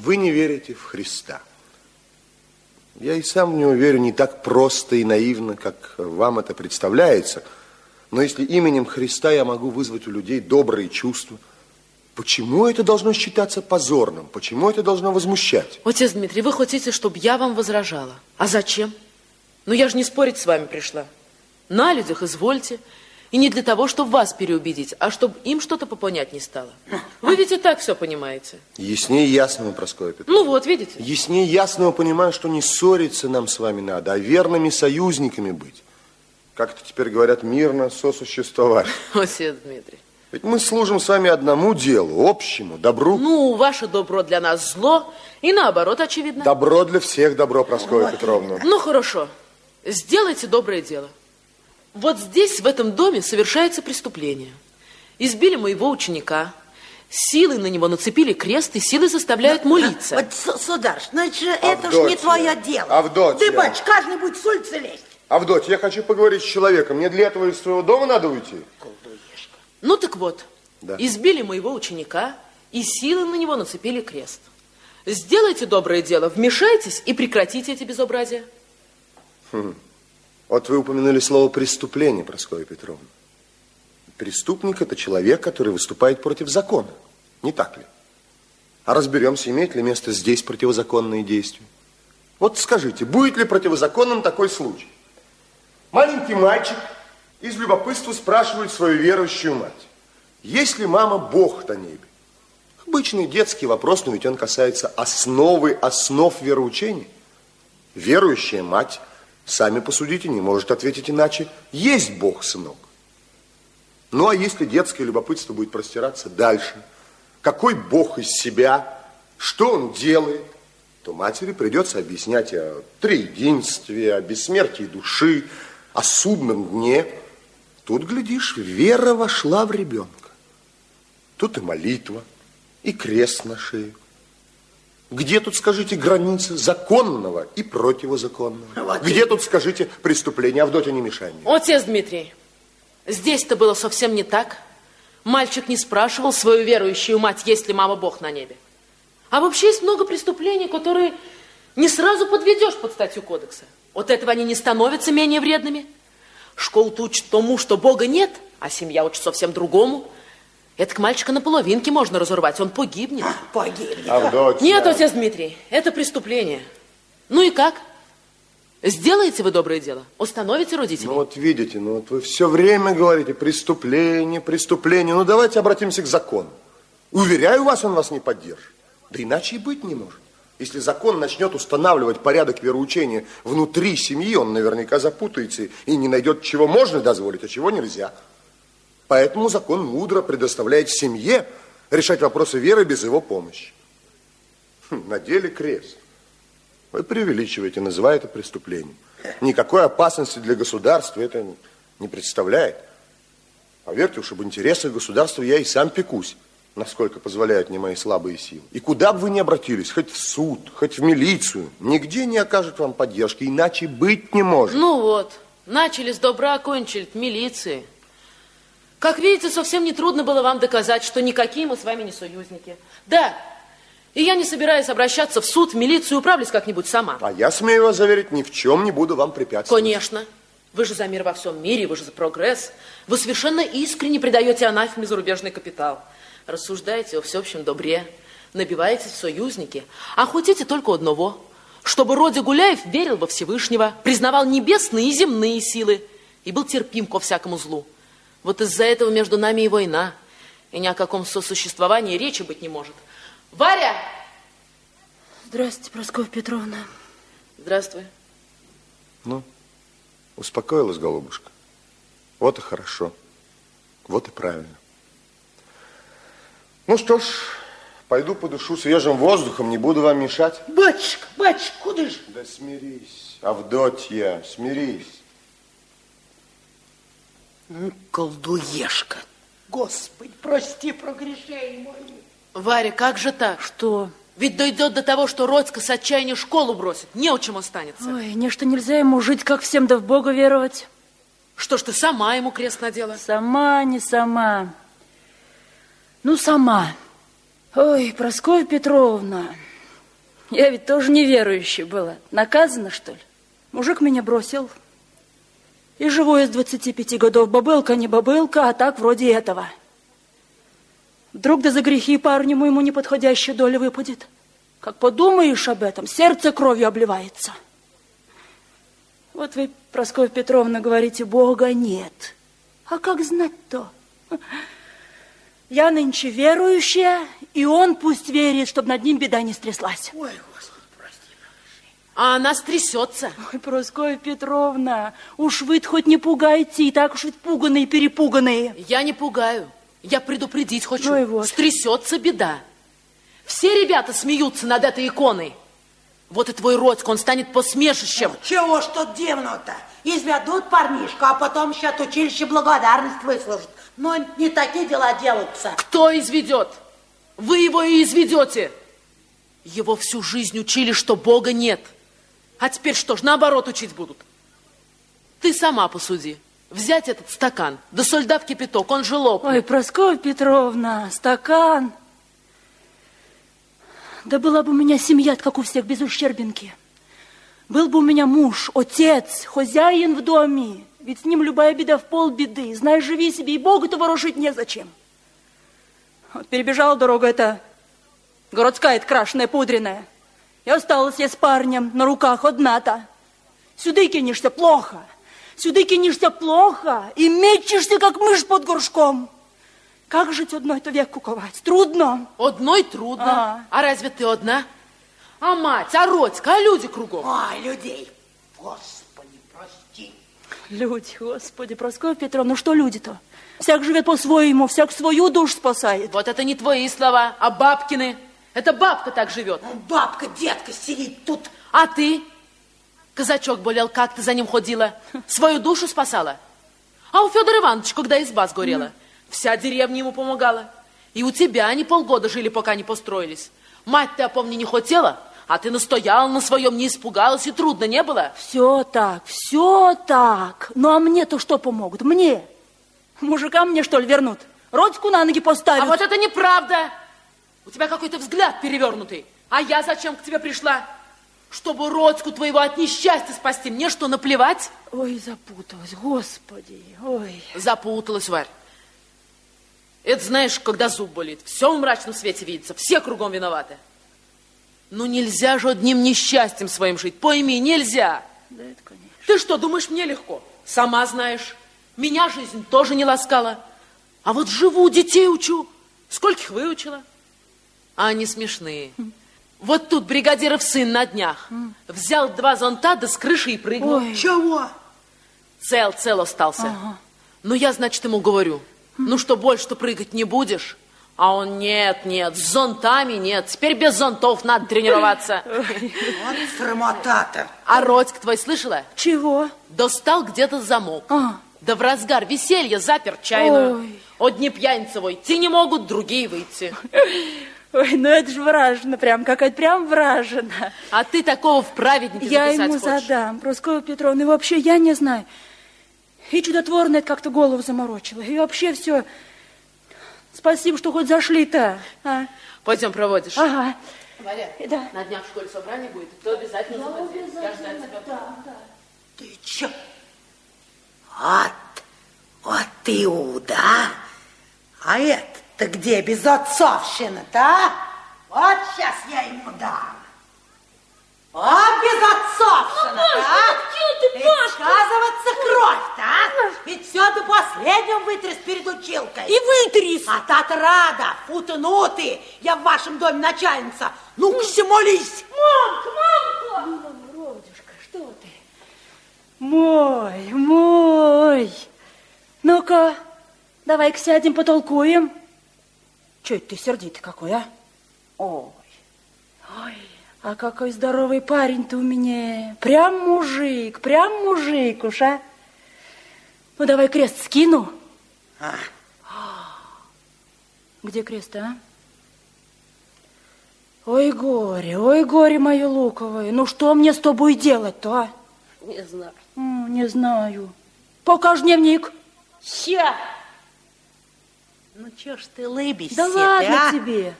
Вы не верите в Христа. Я и сам в него верю не так просто и наивно, как вам это представляется. Но если именем Христа я могу вызвать у людей добрые чувства, почему это должно считаться позорным? Почему это должно возмущать? Отец Дмитрий, вы хотите, чтобы я вам возражала? А зачем? Ну, я же не спорить с вами пришла. На людях извольте. И не для того, чтобы вас переубедить, а чтобы им что-то попонять не стало. Вы ведь и так все понимаете. Яснее ясного, Проскоя Петровна. Ну вот, видите? Яснее ясного понимаю, что не ссориться нам с вами надо, а верными союзниками быть. Как это теперь говорят, мирно сосуществовать. Отец Дмитрий. Ведь мы служим с вами одному делу, общему, добру. Ну, ваше добро для нас зло, и наоборот, очевидно. Добро для всех добро, Проскоя вот. Петровна. Ну, хорошо. Сделайте доброе дело. Вот здесь, в этом доме, совершается преступление. Избили моего ученика, силой на него нацепили крест, и силы заставляют молиться. Вот, сударь, ну это это же не твое дело. Авдотья. Ты, бач, каждый будет с улицы лезть. Авдотья, я хочу поговорить с человеком. Мне для этого из своего дома надо уйти? Ну так вот, да. избили моего ученика, и силы на него нацепили крест. Сделайте доброе дело, вмешайтесь и прекратите эти безобразия. Хм. Вот вы упомянули слово «преступление», Проскоя Петровна. Преступник – это человек, который выступает против закона. Не так ли? А разберемся, имеет ли место здесь противозаконные действия. Вот скажите, будет ли противозаконным такой случай? Маленький мальчик из любопытства спрашивает свою верующую мать. Есть ли мама Бог на небе? Обычный детский вопрос, но ведь он касается основы основ вероучения. Верующая мать Сами посудите, не может ответить иначе. Есть Бог, сынок. Ну, а если детское любопытство будет простираться дальше, какой Бог из себя, что Он делает, то матери придется объяснять о триединстве, о бессмертии души, о судном дне. Тут, глядишь, вера вошла в ребенка. Тут и молитва, и крест на шею. Где тут, скажите, граница законного и противозаконного? Вот Где и... тут, скажите, преступление? Авдотья, не мешай мне. Отец Дмитрий, здесь-то было совсем не так. Мальчик не спрашивал свою верующую мать, есть ли мама Бог на небе. А вообще есть много преступлений, которые не сразу подведешь под статью кодекса. От этого они не становятся менее вредными. Школу-то учат тому, что Бога нет, а семья учит совсем другому – это к мальчика на половинке можно разорвать, он погибнет. А, погибнет. Авдотья. Нет, отец Дмитрий, это преступление. Ну и как? Сделаете вы доброе дело? Установите родителей? Ну вот видите, ну вот вы все время говорите преступление, преступление. Ну давайте обратимся к закону. Уверяю вас, он вас не поддержит. Да иначе и быть не может. Если закон начнет устанавливать порядок вероучения внутри семьи, он наверняка запутается и не найдет, чего можно дозволить, а чего нельзя. Поэтому закон мудро предоставляет семье решать вопросы веры без его помощи. Хм, на деле крест. Вы преувеличиваете, называя это преступлением. Никакой опасности для государства это не представляет. Поверьте уж, об интересах государства я и сам пекусь, насколько позволяют мне мои слабые силы. И куда бы вы ни обратились, хоть в суд, хоть в милицию, нигде не окажут вам поддержки, иначе быть не может. Ну вот, начали с добра, кончили в милиции. Как видите, совсем не трудно было вам доказать, что никакие мы с вами не союзники. Да, и я не собираюсь обращаться в суд, в милицию, управлюсь как-нибудь сама. А я, смею вас заверить, ни в чем не буду вам препятствовать. Конечно. Вы же за мир во всем мире, вы же за прогресс. Вы совершенно искренне предаете анафеме зарубежный капитал. Рассуждаете о всеобщем добре, набиваетесь в союзники, а хотите только одного, чтобы Роди Гуляев верил во Всевышнего, признавал небесные и земные силы и был терпим ко всякому злу. Вот из-за этого между нами и война. И ни о каком сосуществовании речи быть не может. Варя! Здравствуйте, Прасковья Петровна. Здравствуй. Ну, успокоилась, голубушка. Вот и хорошо. Вот и правильно. Ну что ж, пойду подышу свежим воздухом, не буду вам мешать. Батюшка, батюшка, куда же? Да смирись, Авдотья, смирись. Колдуешка. Господи, прости прогрешение мои. Варя, как же так? Что? Ведь дойдет до того, что Родька с отчаяния школу бросит. Не у чем останется. Ой, нечто нельзя ему жить, как всем, да в Бога веровать. Что ж ты сама ему крест надела? Сама, не сама. Ну, сама. Ой, Прасковья Петровна, Я ведь тоже неверующая была. Наказана, что ли? Мужик меня бросил. И живу с 25 годов. Бабылка, не бабылка, а так вроде этого. Вдруг да за грехи парню моему неподходящая доля выпадет. Как подумаешь об этом, сердце кровью обливается. Вот вы, Прасковья Петровна, говорите, Бога нет. А как знать-то? Я нынче верующая, и он пусть верит, чтобы над ним беда не стряслась. Ой. А она стрясется. Ой, Прасковья Петровна, уж вы хоть не пугайте, и так уж ведь пуганые, перепуганные. Я не пугаю. Я предупредить хочу. Ну и вот. Стрясется беда. Все ребята смеются над этой иконой. Вот и твой Родька, он станет посмешищем. Чего ж тут дивного-то? Изведут парнишку, а потом еще от училища благодарность выслужат. Но не такие дела делаются. Кто изведет? Вы его и изведете. Его всю жизнь учили, что Бога нет. А теперь что ж, наоборот учить будут? Ты сама посуди. Взять этот стакан, да сольда в кипяток, он же лопнет. Ой, Прасковья Петровна, стакан. Да была бы у меня семья, как у всех, без ущербинки. Был бы у меня муж, отец, хозяин в доме. Ведь с ним любая беда в полбеды. Знаешь, живи себе, и Богу-то ворошить незачем. Вот перебежала дорога эта городская, эта крашеная, пудренная. И осталась я с парнем на руках одна-то. Сюда кинешься плохо. Сюда кинешься плохо и мечешься, как мышь под горшком. Как жить одной-то век куковать? Трудно. Одной трудно. А. А разве ты одна? А мать, а Родька, а люди кругом? Ой, людей. Господи, прости. Люди, господи, Прасковья Петровна, ну что люди-то? Всяк живет по-своему, всяк свою душу спасает. Вот это не твои слова, а бабкины. Это бабка так живет. Бабка, детка сидит тут. А ты? Казачок болел, как ты за ним ходила? Свою душу спасала? А у Федора Ивановича, когда изба сгорела, вся деревня ему помогала. И у тебя они полгода жили, пока не построились. Мать ты, помни, не хотела, а ты настояла на своем, не испугалась, и трудно не было? Все так, все так. Ну а мне-то что помогут? Мне? Мужикам мне что ли вернут? Родику на ноги поставят? А вот это неправда. У тебя какой-то взгляд перевернутый. А я зачем к тебе пришла? Чтобы Родьку твоего от несчастья спасти. Мне что, наплевать? Ой, запуталась, господи, ой. Запуталась, Варь. Это знаешь, когда зуб болит, все в мрачном свете видится, все кругом виноваты. Ну нельзя же одним несчастьем своим жить, пойми, нельзя. Да это, конечно. Ты что, думаешь, мне легко? Сама знаешь. Меня жизнь тоже не ласкала. А вот живу, детей учу. Скольких выучила? А они смешные. Вот тут бригадиров сын на днях. Взял два зонта, да с крыши и прыгнул. Ой. Чего? Цел, цел остался. Ну, я, значит, ему говорю, ну что, больше-то прыгать не будешь? А он, нет, нет, с зонтами нет. Теперь без зонтов надо тренироваться. Вот срамота-то. А Родька твой слышала? Чего? Достал где-то замок. А. Да в разгар веселья запер чайную. Ой. Одни пьяницы войти не могут, другие выйти. Ой, ну это же вражина, прям какая-то прям вражина. А ты такого в праведнике Я ему хочешь? задам, Прасковья Петровна, и вообще я не знаю. И чудотворно это как-то голову заморочило. И вообще все. Спасибо, что хоть зашли-то. А? Пойдем проводишь. Ага. Варя, Да. на днях в школе собрание будет, ты обязательно заходи. Я ждать тебя. Ты чё? Вот, вот ты уда. А это-то где безотцовщина-то, а? Вот сейчас я ему дам. Вот безотцовщина-то, а? Ведь сказываться кровь-то, а? Ведь все до последнего вытряс перед училкой. И вытряс. А та-то рада, я в вашем доме начальница. Ну-ка, молись. Мамка, мамка! Родюшка, что ты? Мой, мой. Ну-ка, давай-ка сядем, потолкуем. Че это ты сердитый какой, а? Ой, ой, а какой здоровый парень ты у меня. Прям мужик, прям мужик уж, а? Ну, давай крест скину. А, Где крест, а? Ой, горе, ой, горе мое луковое. Ну, что мне с тобой делать-то, а? не знаю. М, Не знаю. Покажи дневник. Ща. Ну, чё ж ты лыбишься Да ладно а? тебе.